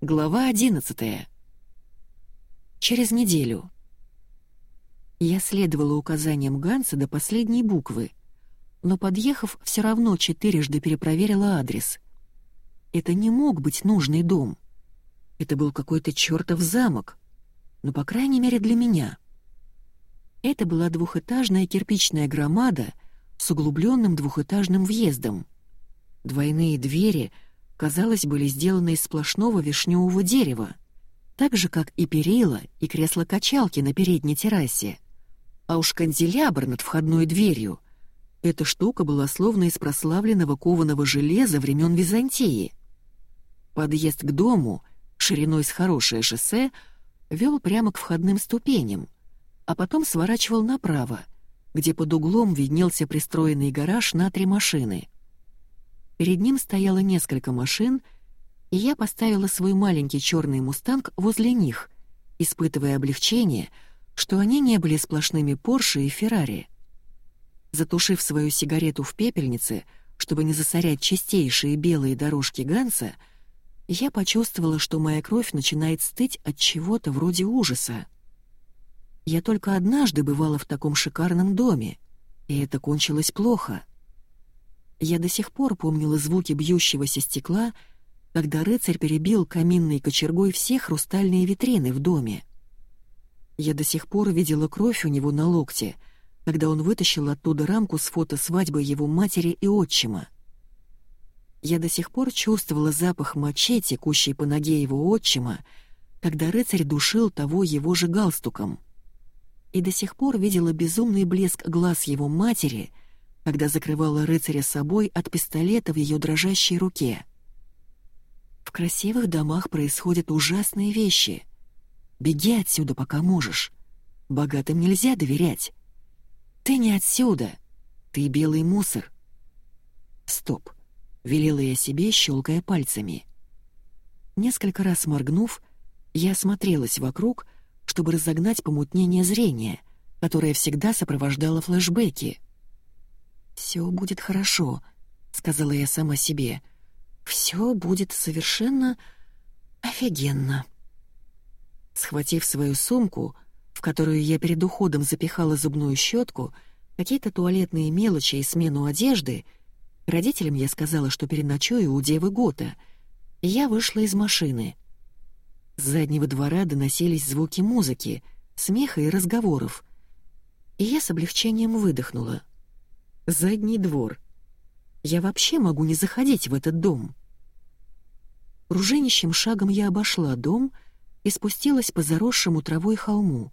Глава 11. Через неделю. Я следовала указаниям Ганса до последней буквы, но, подъехав, все равно четырежды перепроверила адрес. Это не мог быть нужный дом. Это был какой-то чертов замок, ну, по крайней мере, для меня. Это была двухэтажная кирпичная громада с углубленным двухэтажным въездом. Двойные двери — казалось, были сделаны из сплошного вишневого дерева, так же, как и перила и кресло-качалки на передней террасе. А уж канделябр над входной дверью — эта штука была словно из прославленного кованого железа времен Византии. Подъезд к дому, шириной с хорошее шоссе, вел прямо к входным ступеням, а потом сворачивал направо, где под углом виднелся пристроенный гараж на три машины — Перед ним стояло несколько машин, и я поставила свой маленький черный мустанг возле них, испытывая облегчение, что они не были сплошными Порше и Феррари. Затушив свою сигарету в пепельнице, чтобы не засорять чистейшие белые дорожки Ганса, я почувствовала, что моя кровь начинает стыть от чего-то вроде ужаса. Я только однажды бывала в таком шикарном доме, и это кончилось плохо. Я до сих пор помнила звуки бьющегося стекла, когда рыцарь перебил каминной кочергой все хрустальные витрины в доме. Я до сих пор видела кровь у него на локте, когда он вытащил оттуда рамку с фото свадьбы его матери и отчима. Я до сих пор чувствовала запах мочи, текущей по ноге его отчима, когда рыцарь душил того его же галстуком. И до сих пор видела безумный блеск глаз его матери — когда закрывала рыцаря собой от пистолета в ее дрожащей руке. В красивых домах происходят ужасные вещи. Беги отсюда, пока можешь. Богатым нельзя доверять. Ты не отсюда. Ты белый мусор. Стоп. Велела я себе, щелкая пальцами. Несколько раз моргнув, я осмотрелась вокруг, чтобы разогнать помутнение зрения, которое всегда сопровождало флешбеки. «Все будет хорошо», — сказала я сама себе. «Все будет совершенно офигенно». Схватив свою сумку, в которую я перед уходом запихала зубную щетку, какие-то туалетные мелочи и смену одежды, родителям я сказала, что переночую у девы Гота, я вышла из машины. С заднего двора доносились звуки музыки, смеха и разговоров, и я с облегчением выдохнула. Задний двор. Я вообще могу не заходить в этот дом. Руженищим шагом я обошла дом и спустилась по заросшему травой холму.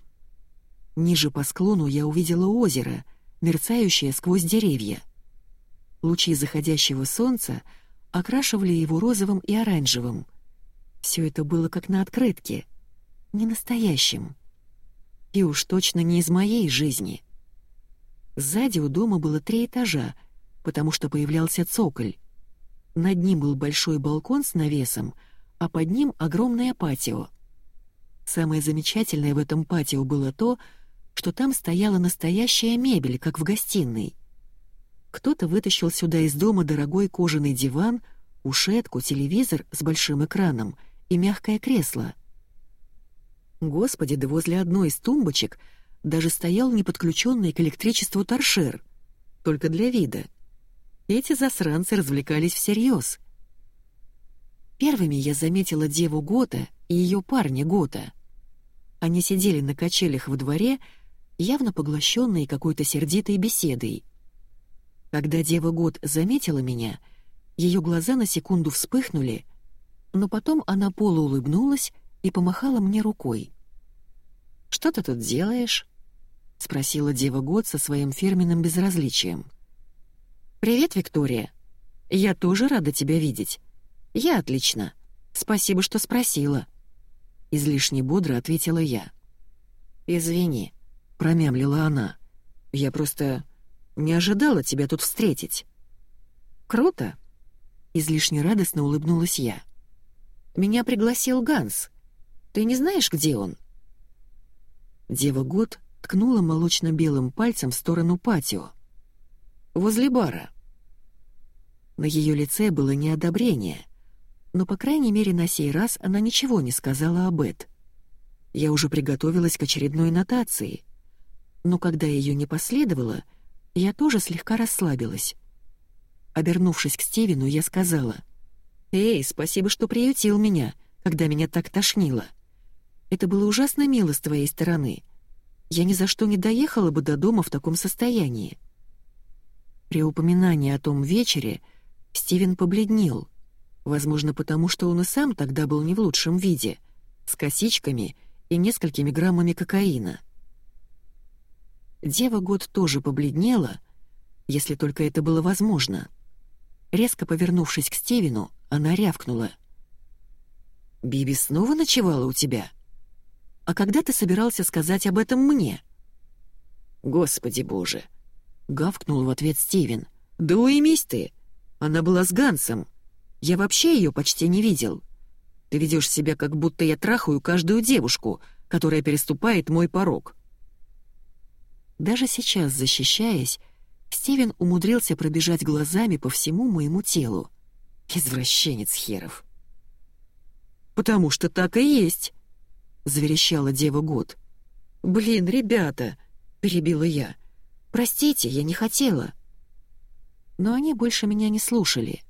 Ниже по склону я увидела озеро, мерцающее сквозь деревья. Лучи заходящего солнца окрашивали его розовым и оранжевым. Все это было как на открытке, не настоящим. И уж точно не из моей жизни. Сзади у дома было три этажа, потому что появлялся цоколь. Над ним был большой балкон с навесом, а под ним огромное патио. Самое замечательное в этом патио было то, что там стояла настоящая мебель, как в гостиной. Кто-то вытащил сюда из дома дорогой кожаный диван, ушетку, телевизор с большим экраном и мягкое кресло. Господи, да возле одной из тумбочек — даже стоял неподключенный к электричеству торшер. Только для вида. Эти засранцы развлекались всерьез. Первыми я заметила деву Гота и ее парня Гота. Они сидели на качелях во дворе, явно поглощенные какой-то сердитой беседой. Когда дева Гот заметила меня, ее глаза на секунду вспыхнули, но потом она полуулыбнулась и помахала мне рукой. «Что ты тут делаешь?» — спросила Дева Год со своим фирменным безразличием. «Привет, Виктория. Я тоже рада тебя видеть. Я отлично. Спасибо, что спросила». Излишне бодро ответила я. «Извини», — промямлила она. «Я просто не ожидала тебя тут встретить». «Круто», — излишне радостно улыбнулась я. «Меня пригласил Ганс. Ты не знаешь, где он?» Дева Год ткнула молочно-белым пальцем в сторону патио. «Возле бара». На ее лице было неодобрение, Но, по крайней мере, на сей раз она ничего не сказала об Эд. Я уже приготовилась к очередной нотации. Но когда ее не последовало, я тоже слегка расслабилась. Обернувшись к Стивену, я сказала, «Эй, спасибо, что приютил меня, когда меня так тошнило. Это было ужасно мило с твоей стороны. Я ни за что не доехала бы до дома в таком состоянии». При упоминании о том вечере Стивен побледнел, возможно, потому что он и сам тогда был не в лучшем виде, с косичками и несколькими граммами кокаина. Дева год тоже побледнела, если только это было возможно. Резко повернувшись к Стивену, она рявкнула. «Биби снова ночевала у тебя? А когда ты собирался сказать об этом мне?» «Господи боже!» — гавкнул в ответ Стивен. «Да уймись ты! Она была с Гансом. Я вообще ее почти не видел. Ты ведешь себя, как будто я трахаю каждую девушку, которая переступает мой порог». Даже сейчас, защищаясь, Стивен умудрился пробежать глазами по всему моему телу. Извращенец херов. «Потому что так и есть», — заверещала Дева Год. «Блин, ребята», — перебила я, — Простите, я не хотела». Но они больше меня не слушали.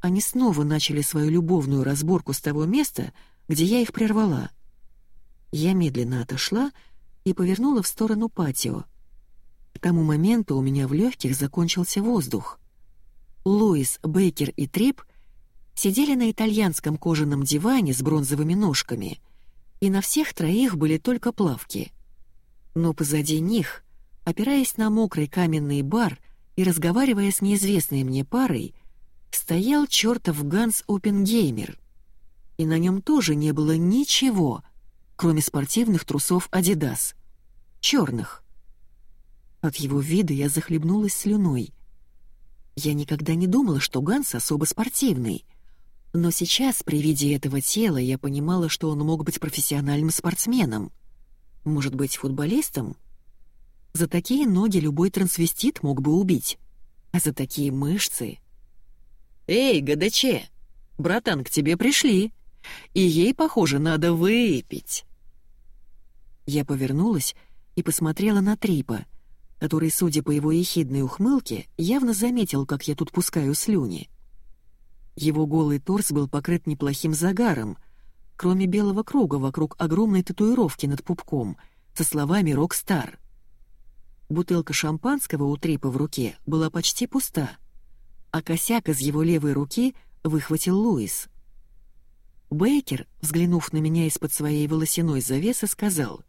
Они снова начали свою любовную разборку с того места, где я их прервала. Я медленно отошла и повернула в сторону патио. К тому моменту у меня в легких закончился воздух. Луис, Бейкер и Трип сидели на итальянском кожаном диване с бронзовыми ножками, и на всех троих были только плавки. Но позади них опираясь на мокрый каменный бар и разговаривая с неизвестной мне парой, стоял чертов Ганс Опенгеймер. И на нем тоже не было ничего, кроме спортивных трусов «Адидас». Черных. От его вида я захлебнулась слюной. Я никогда не думала, что Ганс особо спортивный. Но сейчас, при виде этого тела, я понимала, что он мог быть профессиональным спортсменом. Может быть, футболистом? За такие ноги любой трансвестит мог бы убить. А за такие мышцы... «Эй, ГДЧ! Братан, к тебе пришли! И ей, похоже, надо выпить!» Я повернулась и посмотрела на Трипа, который, судя по его ехидной ухмылке, явно заметил, как я тут пускаю слюни. Его голый торс был покрыт неплохим загаром, кроме белого круга вокруг огромной татуировки над пупком со словами «Рок-стар». Бутылка шампанского у Трипа в руке была почти пуста, а косяк из его левой руки выхватил Луис. Бейкер, взглянув на меня из-под своей волосяной завесы, сказал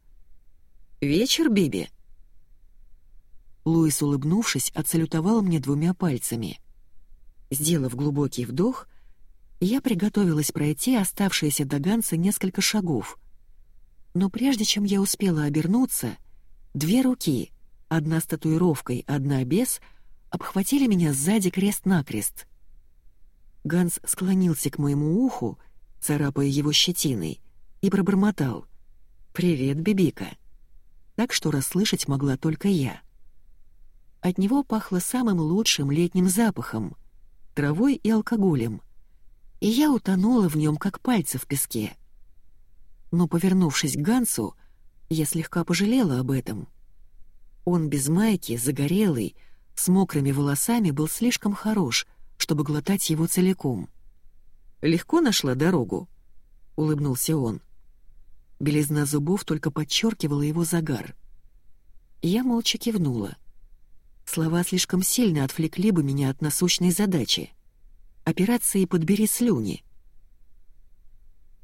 «Вечер, Биби». Луис, улыбнувшись, отсалютовал мне двумя пальцами. Сделав глубокий вдох, я приготовилась пройти оставшиеся до Ганса несколько шагов. Но прежде чем я успела обернуться, две руки — одна с татуировкой, одна без, обхватили меня сзади крест-накрест. Ганс склонился к моему уху, царапая его щетиной, и пробормотал «Привет, Бибика». Так что расслышать могла только я. От него пахло самым лучшим летним запахом — травой и алкоголем, и я утонула в нем, как пальцы в песке. Но, повернувшись к Гансу, я слегка пожалела об этом — он без майки, загорелый, с мокрыми волосами был слишком хорош, чтобы глотать его целиком. «Легко нашла дорогу?» — улыбнулся он. Белизна зубов только подчеркивала его загар. Я молча кивнула. Слова слишком сильно отвлекли бы меня от насущной задачи. Операции «Подбери слюни».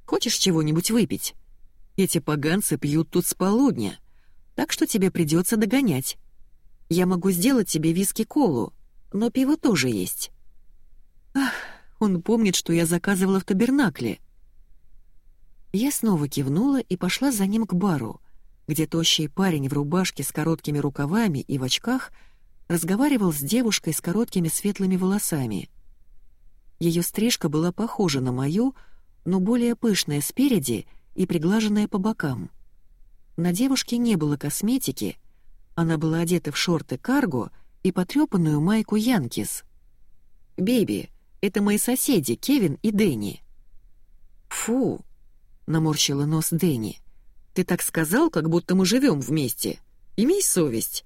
«Хочешь чего-нибудь выпить? Эти поганцы пьют тут с полудня», так что тебе придется догонять. Я могу сделать тебе виски-колу, но пиво тоже есть». «Ах, он помнит, что я заказывала в табернакле». Я снова кивнула и пошла за ним к бару, где тощий парень в рубашке с короткими рукавами и в очках разговаривал с девушкой с короткими светлыми волосами. Ее стрижка была похожа на мою, но более пышная спереди и приглаженная по бокам. На девушке не было косметики, она была одета в шорты карго и потрепанную майку Янкис. «Беби, это мои соседи, Кевин и Дэнни», «Фу!» — наморщила нос Дэнни. «Ты так сказал, как будто мы живем вместе. Имей совесть».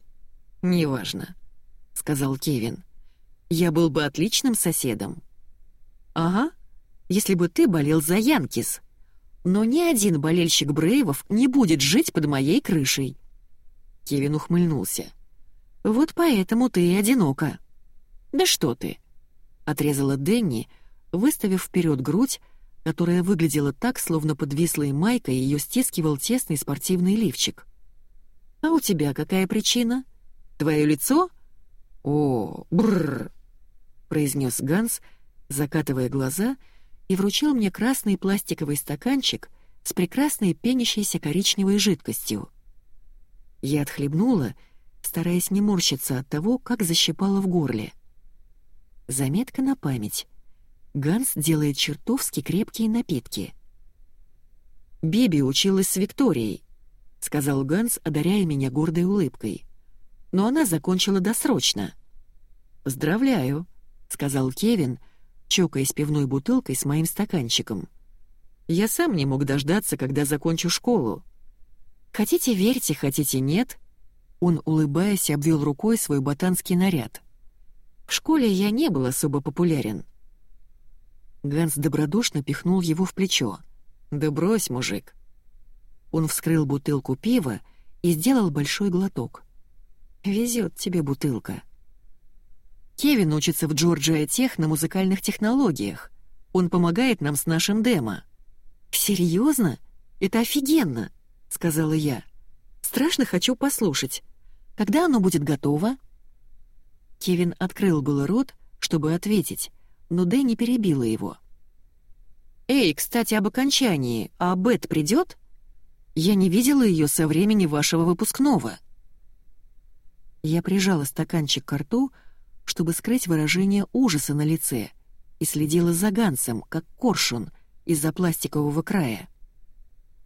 «Неважно», — сказал Кевин. «Я был бы отличным соседом». «Ага, если бы ты болел за Янкис. Но ни один болельщик Брейвов не будет жить под моей крышей». Кевин ухмыльнулся. «Вот поэтому ты и одинока». «Да что ты!» — отрезала Дэнни, выставив вперед грудь, которая выглядела так, словно подвислой майкой ее стискивал тесный спортивный лифчик. «А у тебя какая причина? Твое лицо?» «О, бррр!» — произнес Ганс, закатывая глаза, и вручил мне красный пластиковый стаканчик с прекрасной пенящейся коричневой жидкостью. Я отхлебнула, стараясь не морщиться от того, как защипало в горле. Заметка на память. Ганс делает чертовски крепкие напитки. «Биби училась с Викторией», — сказал Ганс, одаряя меня гордой улыбкой. «Но она закончила досрочно». «Поздравляю», — сказал Кевин, чокаясь пивной бутылкой с моим стаканчиком. «Я сам не мог дождаться, когда закончу школу». «Хотите верьте, хотите нет», — он, улыбаясь, обвел рукой свой ботанский наряд. «В школе я не был особо популярен». Ганс добродушно пихнул его в плечо. «Да брось, мужик». Он вскрыл бутылку пива и сделал большой глоток. «Везет тебе бутылка». Кевин учится в Джорджия Тех на музыкальных технологиях. Он помогает нам с нашим демо». «Серьезно? Это офигенно!» — сказала я. «Страшно хочу послушать. Когда оно будет готово?» Кевин открыл было рот, чтобы ответить, но Дэнни перебила его. «Эй, кстати, об окончании. А Бет придет? Я не видела ее со времени вашего выпускного». Я прижала стаканчик к рту, чтобы скрыть выражение ужаса на лице, и следила за Гансом, как коршун, из-за пластикового края.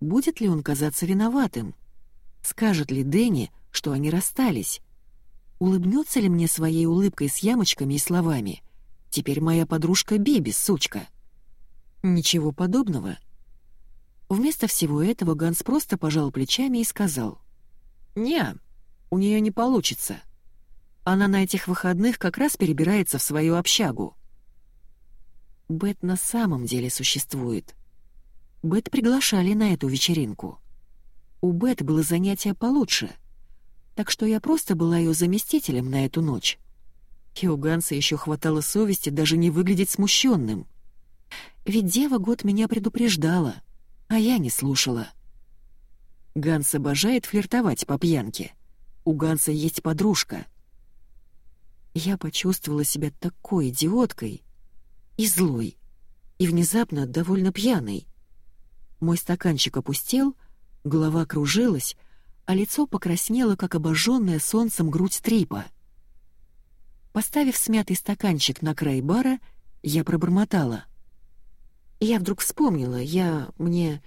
Будет ли он казаться виноватым? Скажет ли Дэнни, что они расстались? Улыбнется ли мне своей улыбкой с ямочками и словами «Теперь моя подружка Биби, сучка»? Ничего подобного. Вместо всего этого Ганс просто пожал плечами и сказал «Не, у нее не получится». Она на этих выходных как раз перебирается в свою общагу. Бет на самом деле существует. Бет приглашали на эту вечеринку. У Бет было занятие получше, так что я просто была ее заместителем на эту ночь. И еще хватало совести даже не выглядеть смущенным. Ведь дева год меня предупреждала, а я не слушала. Ганс обожает флиртовать по пьянке. У Ганса есть подружка — я почувствовала себя такой идиоткой и злой, и внезапно довольно пьяной. Мой стаканчик опустел, голова кружилась, а лицо покраснело, как обожженная солнцем грудь трипа. Поставив смятый стаканчик на край бара, я пробормотала. Я вдруг вспомнила, я... мне...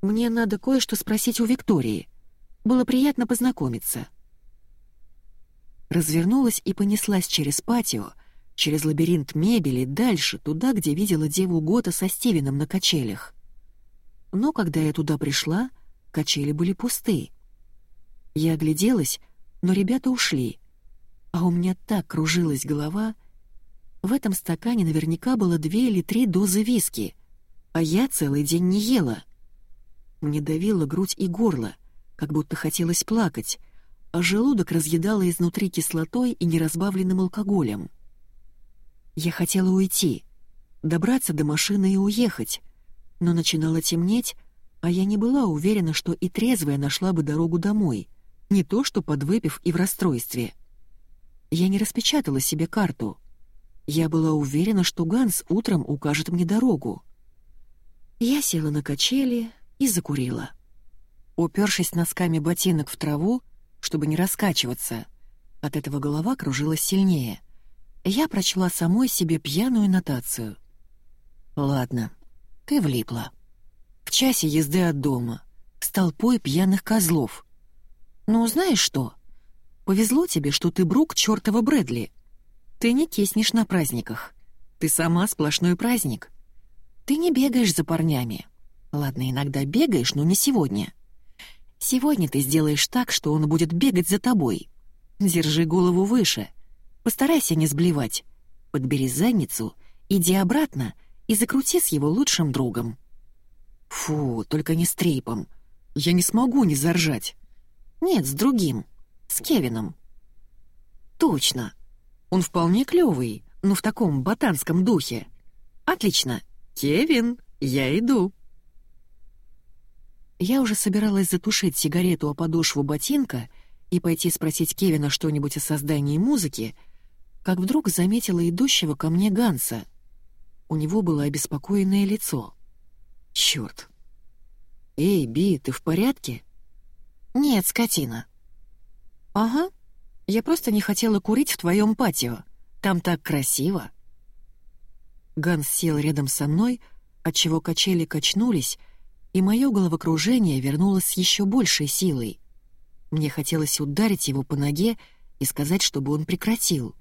мне надо кое-что спросить у Виктории. Было приятно познакомиться развернулась и понеслась через патио, через лабиринт мебели, дальше, туда, где видела деву Гота со Стивеном на качелях. Но когда я туда пришла, качели были пусты. Я огляделась, но ребята ушли. А у меня так кружилась голова. В этом стакане наверняка было две или три дозы виски, а я целый день не ела. Мне давило грудь и горло, как будто хотелось плакать, а желудок разъедало изнутри кислотой и неразбавленным алкоголем. Я хотела уйти, добраться до машины и уехать, но начинало темнеть, а я не была уверена, что и трезвая нашла бы дорогу домой, не то что подвыпив и в расстройстве. Я не распечатала себе карту. Я была уверена, что Ганс утром укажет мне дорогу. Я села на качели и закурила. Упершись носками ботинок в траву, чтобы не раскачиваться. От этого голова кружилась сильнее. Я прочла самой себе пьяную нотацию. «Ладно, ты влипла. В часе езды от дома, с толпой пьяных козлов. Ну, знаешь что? Повезло тебе, что ты Брук чёртова Брэдли. Ты не киснешь на праздниках. Ты сама сплошной праздник. Ты не бегаешь за парнями. Ладно, иногда бегаешь, но не сегодня. Сегодня ты сделаешь так, что он будет бегать за тобой. Держи голову выше. Постарайся не сблевать. Подбери задницу, иди обратно и закрути с его лучшим другом. Фу, только не с Трейпом. Я не смогу не заржать. Нет, с другим. С Кевином. Точно. Он вполне клёвый, но в таком ботанском духе. Отлично. Кевин, я иду. Я уже собиралась затушить сигарету о подошву ботинка и пойти спросить Кевина что-нибудь о создании музыки, как вдруг заметила идущего ко мне Ганса. У него было обеспокоенное лицо. Чёрт. «Эй, Би, ты в порядке?» «Нет, скотина». «Ага. Я просто не хотела курить в твоем патио. Там так красиво». Ганс сел рядом со мной, отчего качели качнулись, и мое головокружение вернулось с еще большей силой. Мне хотелось ударить его по ноге и сказать, чтобы он прекратил.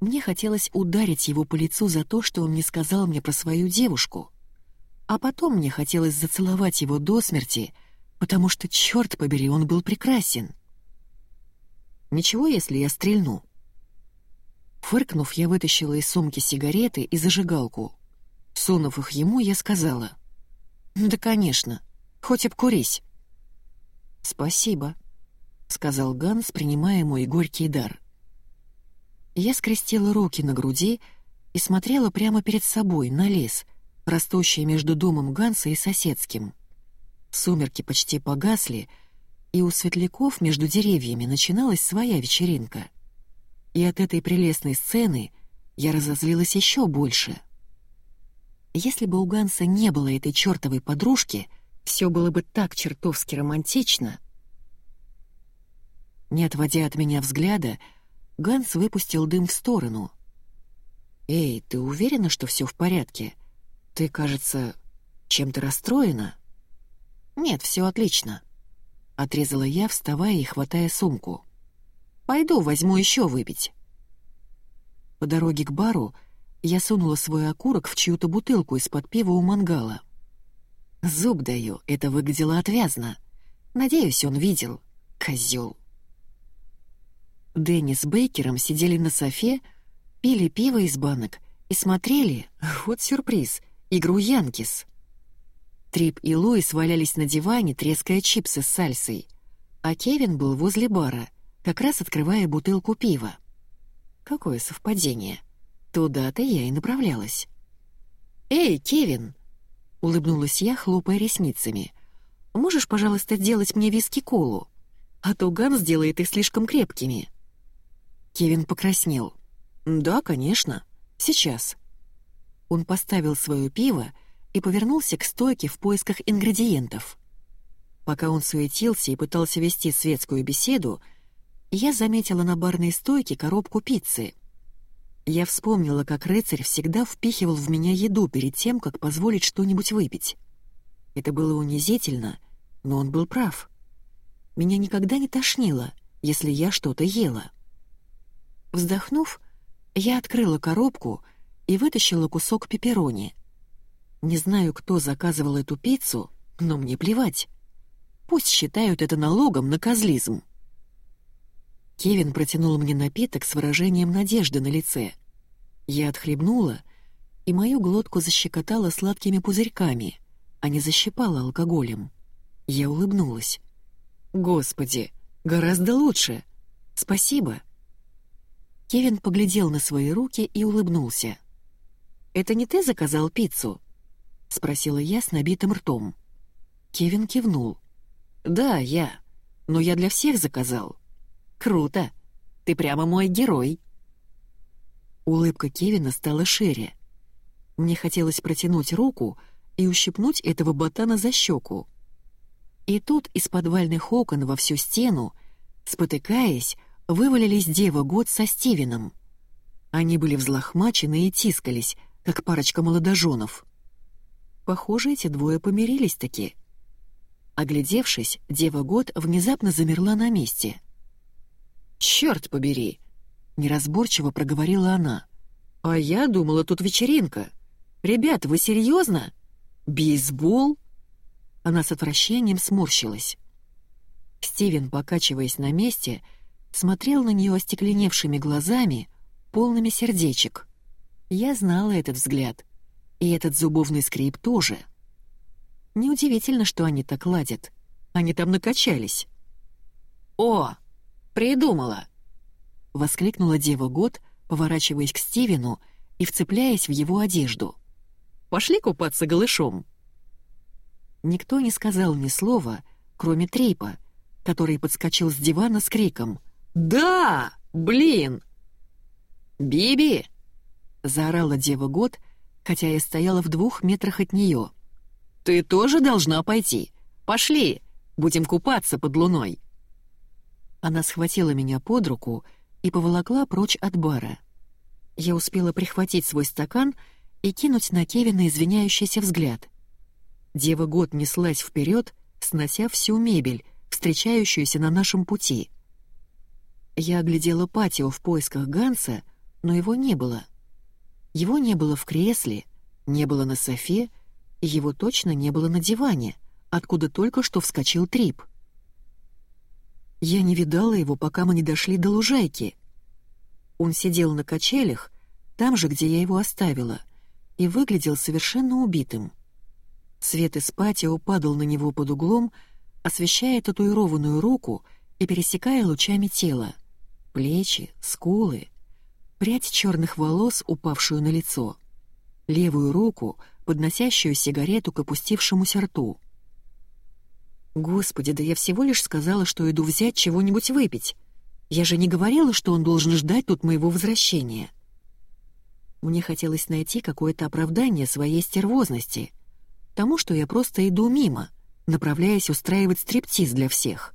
Мне хотелось ударить его по лицу за то, что он не сказал мне про свою девушку. А потом мне хотелось зацеловать его до смерти, потому что, черт побери, он был прекрасен. Ничего, если я стрельну. Фыркнув, я вытащила из сумки сигареты и зажигалку. Сунув их ему, я сказала. «Да, конечно. Хоть обкурись». «Спасибо», — сказал Ганс, принимая мой горький дар. Я скрестила руки на груди и смотрела прямо перед собой, на лес — растущие между домом Ганса и соседским. Сумерки почти погасли, и у светляков между деревьями начиналась своя вечеринка. И от этой прелестной сцены я разозлилась еще больше. Если бы у Ганса не было этой чертовой подружки, все было бы так чертовски романтично. Не отводя от меня взгляда, Ганс выпустил дым в сторону. «Эй, ты уверена, что все в порядке?» «Ты, кажется, чем-то расстроена?» «Нет, все отлично», — отрезала я, вставая и хватая сумку. «Пойду возьму еще выпить». По дороге к бару я сунула свой окурок в чью-то бутылку из-под пива у мангала. Зуб даю, это выглядело отвязно. Надеюсь, он видел. Козел. Дэнни с Бейкером сидели на софе, пили пиво из банок и смотрели, вот сюрприз, игру «Янкис». Трип и Луис валялись на диване, треская чипсы с сальсой, а Кевин был возле бара, как раз открывая бутылку пива. Какое совпадение. Туда-то я и направлялась. «Эй, Кевин!» — улыбнулась я, хлопая ресницами. «Можешь, пожалуйста, сделать мне виски-колу? А то Ганс делает их слишком крепкими». Кевин покраснел. «Да, конечно. Сейчас». Он поставил свое пиво и повернулся к стойке в поисках ингредиентов. Пока он суетился и пытался вести светскую беседу, я заметила на барной стойке коробку пиццы. Я вспомнила, как рыцарь всегда впихивал в меня еду перед тем, как позволить что-нибудь выпить. Это было унизительно, но он был прав. Меня никогда не тошнило, если я что-то ела. Вздохнув, я открыла коробку — и вытащила кусок пепперони. Не знаю, кто заказывал эту пиццу, но мне плевать. Пусть считают это налогом на козлизм. Кевин протянул мне напиток с выражением надежды на лице. Я отхлебнула, и мою глотку защекотала сладкими пузырьками, а не защипала алкоголем. Я улыбнулась. «Господи, гораздо лучше! Спасибо!» Кевин поглядел на свои руки и улыбнулся. «Это не ты заказал пиццу?» — спросила я с набитым ртом. Кевин кивнул. «Да, я. Но я для всех заказал». «Круто! Ты прямо мой герой!» Улыбка Кевина стала шире. Мне хотелось протянуть руку и ущипнуть этого ботана за щеку. И тут из подвальных окон во всю стену, спотыкаясь, вывалились Дева Год со Стивеном. Они были взлохмачены и тискались, как парочка молодоженов. Похоже, эти двое помирились-таки. Оглядевшись, Дева Год внезапно замерла на месте. «Чёрт побери!» — неразборчиво проговорила она. «А я думала, тут вечеринка. Ребят, вы серьезно? Бейсбол? она с отвращением сморщилась. Стивен, покачиваясь на месте, смотрел на нее остекленевшими глазами, полными сердечек. Я знала этот взгляд. И этот зубовный скрип тоже. Неудивительно, что они так ладят. Они там накачались. «О, придумала!» — воскликнула Дева Год, поворачиваясь к Стивену и вцепляясь в его одежду. «Пошли купаться голышом!» Никто не сказал ни слова, кроме Трейпа, который подскочил с дивана с криком «Да! Блин!» «Биби!» — заорала Дева Год, хотя я стояла в двух метрах от нее. «Ты тоже должна пойти. Пошли, будем купаться под луной». Она схватила меня под руку и поволокла прочь от бара. Я успела прихватить свой стакан и кинуть на Кевина извиняющийся взгляд. Дева год неслась вперед, снося всю мебель, встречающуюся на нашем пути. Я оглядела патио в поисках Ганса, но его не было. Его не было в кресле, не было на софе, и его точно не было на диване, откуда только что вскочил Трип. Я не видала его, пока мы не дошли до лужайки. Он сидел на качелях, там же, где я его оставила, и выглядел совершенно убитым. Свет из патио падал на него под углом, освещая татуированную руку и пересекая лучами тело. Плечи, скулы, прядь черных волос, упавшую на лицо, левую руку, подносящую сигарету к опустившемуся рту. «Господи, да я всего лишь сказала, что иду взять чего-нибудь выпить. Я же не говорила, что он должен ждать тут моего возвращения». Мне хотелось найти какое-то оправдание своей стервозности, тому, что я просто иду мимо, направляясь устраивать стриптиз для всех.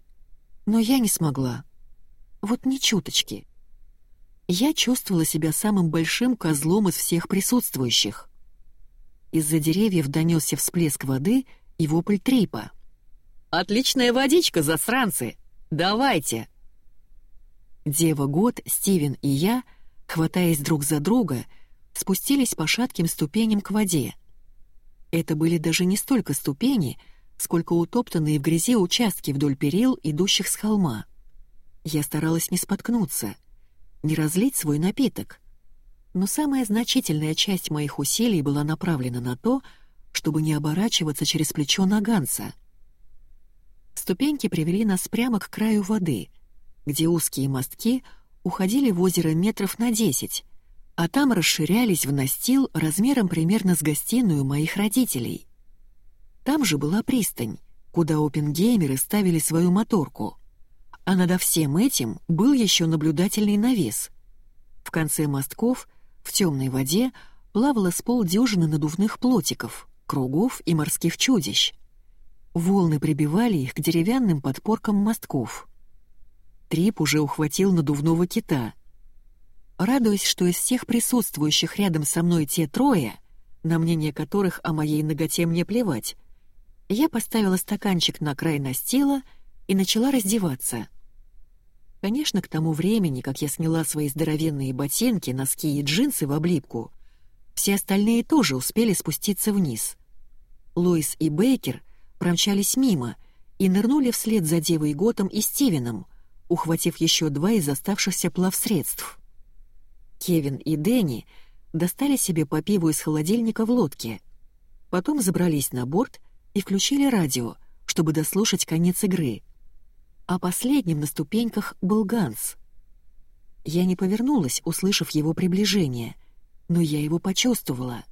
Но я не смогла. Вот ни чуточки. Я чувствовала себя самым большим козлом из всех присутствующих. Из-за деревьев донесся всплеск воды и вопль трипа. «Отличная водичка, засранцы! Давайте!» Дева Год, Стивен и я, хватаясь друг за друга, спустились по шатким ступеням к воде. Это были даже не столько ступени, сколько утоптанные в грязи участки вдоль перил, идущих с холма. Я старалась не споткнуться, не разлить свой напиток. Но самая значительная часть моих усилий была направлена на то, чтобы не оборачиваться через плечо на Ганса. Ступеньки привели нас прямо к краю воды, где узкие мостки уходили в озеро метров на десять, а там расширялись в настил размером примерно с гостиную моих родителей. Там же была пристань, куда опенгеймеры ставили свою моторку. А над всем этим был еще наблюдательный навес. В конце мостков, в темной воде, плавало с полдюжины надувных плотиков, кругов и морских чудищ. Волны прибивали их к деревянным подпоркам мостков. Трип уже ухватил надувного кита — радуясь, что из всех присутствующих рядом со мной те трое, на мнение которых о моей ноготе мне плевать, я поставила стаканчик на край настила и начала раздеваться. Конечно, к тому времени, как я сняла свои здоровенные ботинки, носки и джинсы в облипку, все остальные тоже успели спуститься вниз. Луис и Бейкер промчались мимо и нырнули вслед за Девой Готом и Стивеном, ухватив еще два из оставшихся плавсредств. Кевин и Дэнни достали себе по пиву из холодильника в лодке. Потом забрались на борт и включили радио, чтобы дослушать конец игры. А последним на ступеньках был Ганс. Я не повернулась, услышав его приближение, но я его почувствовала.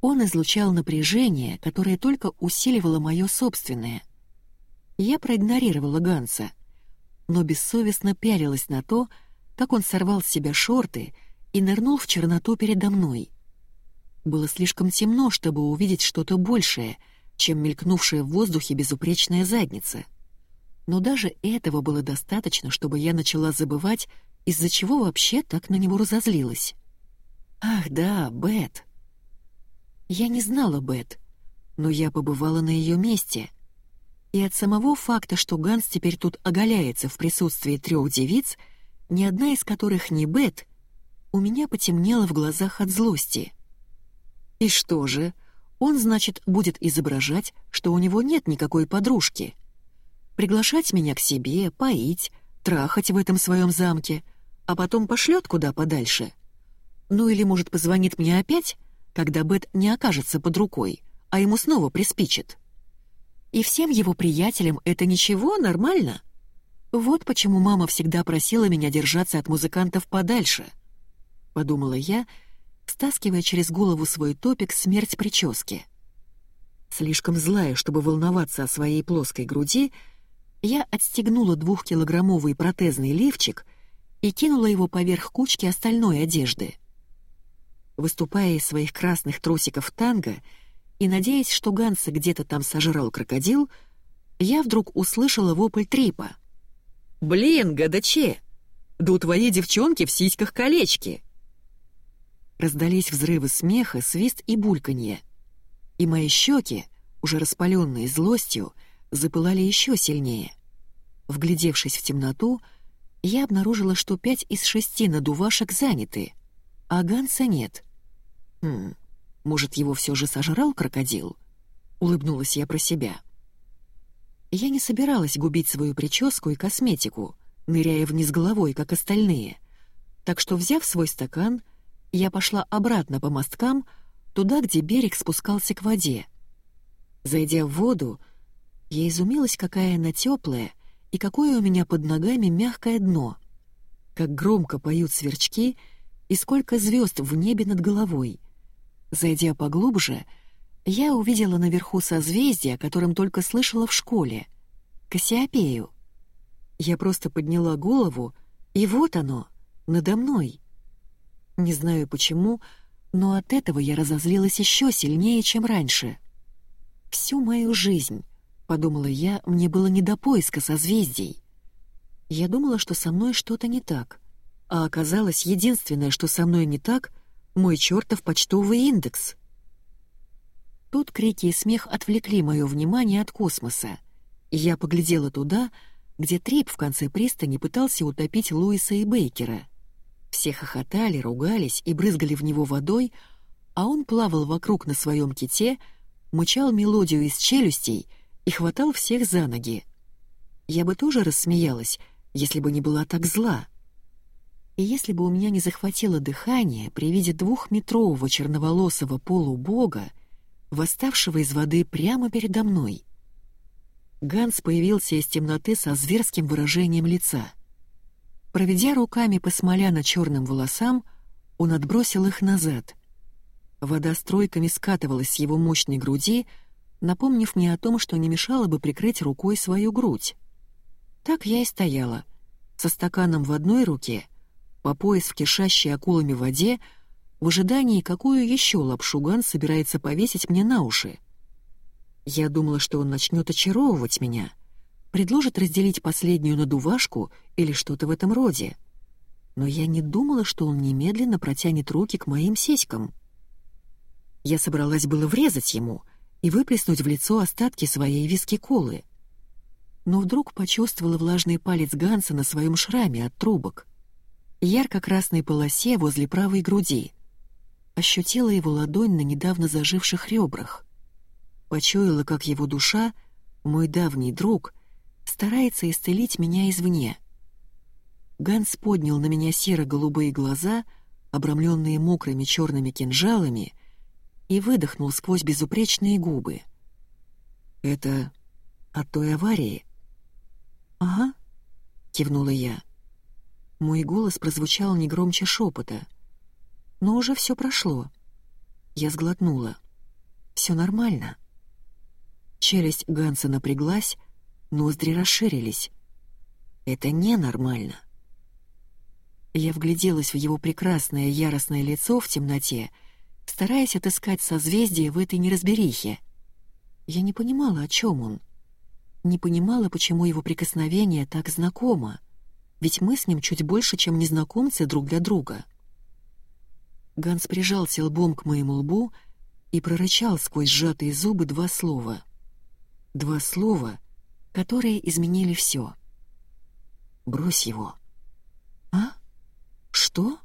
Он излучал напряжение, которое только усиливало мое собственное. Я проигнорировала Ганса, но бессовестно пялилась на то, как он сорвал с себя шорты и нырнул в черноту передо мной. Было слишком темно, чтобы увидеть что-то большее, чем мелькнувшая в воздухе безупречная задница. Но даже этого было достаточно, чтобы я начала забывать, из-за чего вообще так на него разозлилась. Ах да, Бет. Я не знала Бет, но я побывала на ее месте. И от самого факта, что Ганс теперь тут оголяется в присутствии трех девиц — ни одна из которых не Бет, у меня потемнело в глазах от злости. И что же, Он, значит, будет изображать, что у него нет никакой подружки. Приглашать меня к себе, поить, трахать в этом своем замке, а потом пошлет куда подальше. Ну или, может, позвонит мне опять, когда Бет не окажется под рукой, а ему снова приспичит. И всем его приятелям это ничего, нормально? Вот почему мама всегда просила меня держаться от музыкантов подальше. Подумала я, стаскивая через голову свой топик «Смерть прически». Слишком злая, чтобы волноваться о своей плоской груди, я отстегнула двухкилограммовый протезный лифчик и кинула его поверх кучки остальной одежды. Выступая из своих красных трусиков танго и надеясь, что Ганса где-то там сожрал крокодил, я вдруг услышала вопль Трипа. «Блин, гадаче! Да у твоей девчонки в сиськах колечки!» Раздались взрывы смеха, свист и бульканье. И мои щеки, уже распаленные злостью, запылали еще сильнее. Вглядевшись в темноту, я обнаружила, что пять из шести надувашек заняты, а Ганса нет. Хм, может, его все же сожрал крокодил? Улыбнулась я про себя. Я не собиралась губить свою прическу и косметику, ныряя вниз головой, как остальные. Так что, взяв свой стакан, я пошла обратно по мосткам, туда, где берег спускался к воде. Зайдя в воду, я изумилась, какая она теплая и какое у меня под ногами мягкое дно. Как громко поют сверчки и сколько звезд в небе над головой. Зайдя поглубже, я увидела наверху созвездие, о котором только слышала в школе — Кассиопею. Я просто подняла голову, и вот оно, надо мной. Не знаю почему, но от этого я разозлилась еще сильнее, чем раньше. Всю мою жизнь, подумала я, мне было не до поиска созвездий. Я думала, что со мной что-то не так, а оказалось, единственное, что со мной не так — мой чертов почтовый индекс. Тут крики и смех отвлекли мое внимание от космоса, я поглядела туда, где Трип в конце пристани пытался утопить Луиса и Бейкера — все хохотали, ругались и брызгали в него водой, а он плавал вокруг на своем ките, мычал мелодию из челюстей и хватал всех за ноги. Я бы тоже рассмеялась, если бы не была так зла. И если бы у меня не захватило дыхание при виде двухметрового черноволосого полубога, восставшего из воды прямо передо мной. Ганс появился из темноты со зверским выражением лица — Проведя руками по смоляно-черным волосам, он отбросил их назад. Вода стройками скатывалась с его мощной груди, напомнив мне о том, что не мешало бы прикрыть рукой свою грудь. Так я и стояла, со стаканом в одной руке, по пояс в кишащей акулами воде, в ожидании, какую еще лапшуган собирается повесить мне на уши. Я думала, что он начнет очаровывать меня — предложит разделить последнюю надувашку или что-то в этом роде. Но я не думала, что он немедленно протянет руки к моим сиськам. Я собралась было врезать ему и выплеснуть в лицо остатки своей виски-колы. Но вдруг почувствовала влажный палец Ганса на своем шраме от трубок. Ярко-красной полосе возле правой груди. Ощутила его ладонь на недавно заживших ребрах. Почуяла, как его душа, мой давний друг — старается исцелить меня извне. Ганс поднял на меня серо-голубые глаза, обрамленные мокрыми черными кинжалами, и выдохнул сквозь безупречные губы. «Это от той аварии?» «Ага», — кивнула я. Мой голос прозвучал не громче шепота. Но уже все прошло. Я сглотнула. Все нормально. Челюсть Ганса напряглась, Ноздри расширились. Это ненормально. Я вгляделась в его прекрасное яростное лицо в темноте, стараясь отыскать созвездие в этой неразберихе. Я не понимала, о чем он. Не понимала, почему его прикосновение так знакомо, ведь мы с ним чуть больше, чем незнакомцы друг для друга. Ганс прижался лбом к моему лбу и прорычал сквозь сжатые зубы два слова. Два слова — которые изменили все. «Брось его». «А? Что?»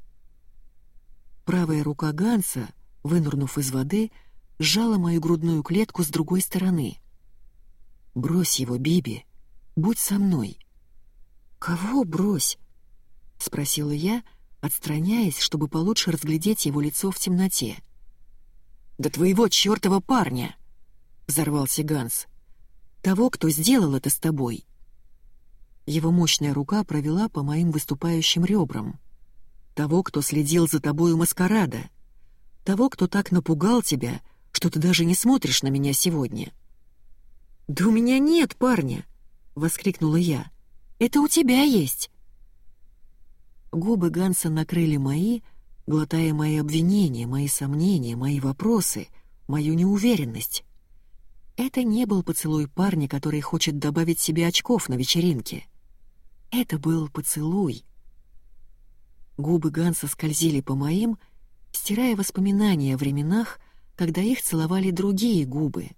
Правая рука Ганса, вынырнув из воды, сжала мою грудную клетку с другой стороны. «Брось его, Биби. Будь со мной». «Кого брось?» — спросила я, отстраняясь, чтобы получше разглядеть его лицо в темноте. «Да твоего чертова парня!» — взорвался Ганс. «Того, кто сделал это с тобой». Его мощная рука провела по моим выступающим ребрам. «Того, кто следил за тобой у маскарада. Того, кто так напугал тебя, что ты даже не смотришь на меня сегодня». «Да у меня нет парня!» — воскликнула я. «Это у тебя есть!» Губы Ганса накрыли мои, глотая мои обвинения, мои сомнения, мои вопросы, мою неуверенность. Это не был поцелуй парня, который хочет добавить себе очков на вечеринке. Это был поцелуй. Губы Ганса скользили по моим, стирая воспоминания о временах, когда их целовали другие губы.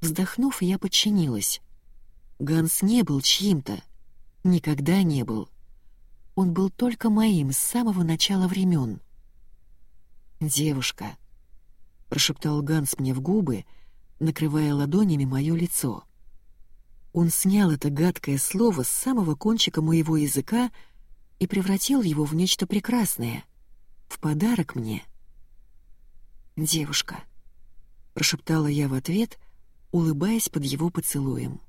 Вздохнув, я подчинилась. Ганс не был чьим-то, никогда не был. Он был только моим с самого начала времен. «Девушка», — прошептал Ганс мне в губы, накрывая ладонями мое лицо. Он снял это гадкое слово с самого кончика моего языка и превратил его в нечто прекрасное, в подарок мне. «Девушка», — прошептала я в ответ, улыбаясь под его поцелуем.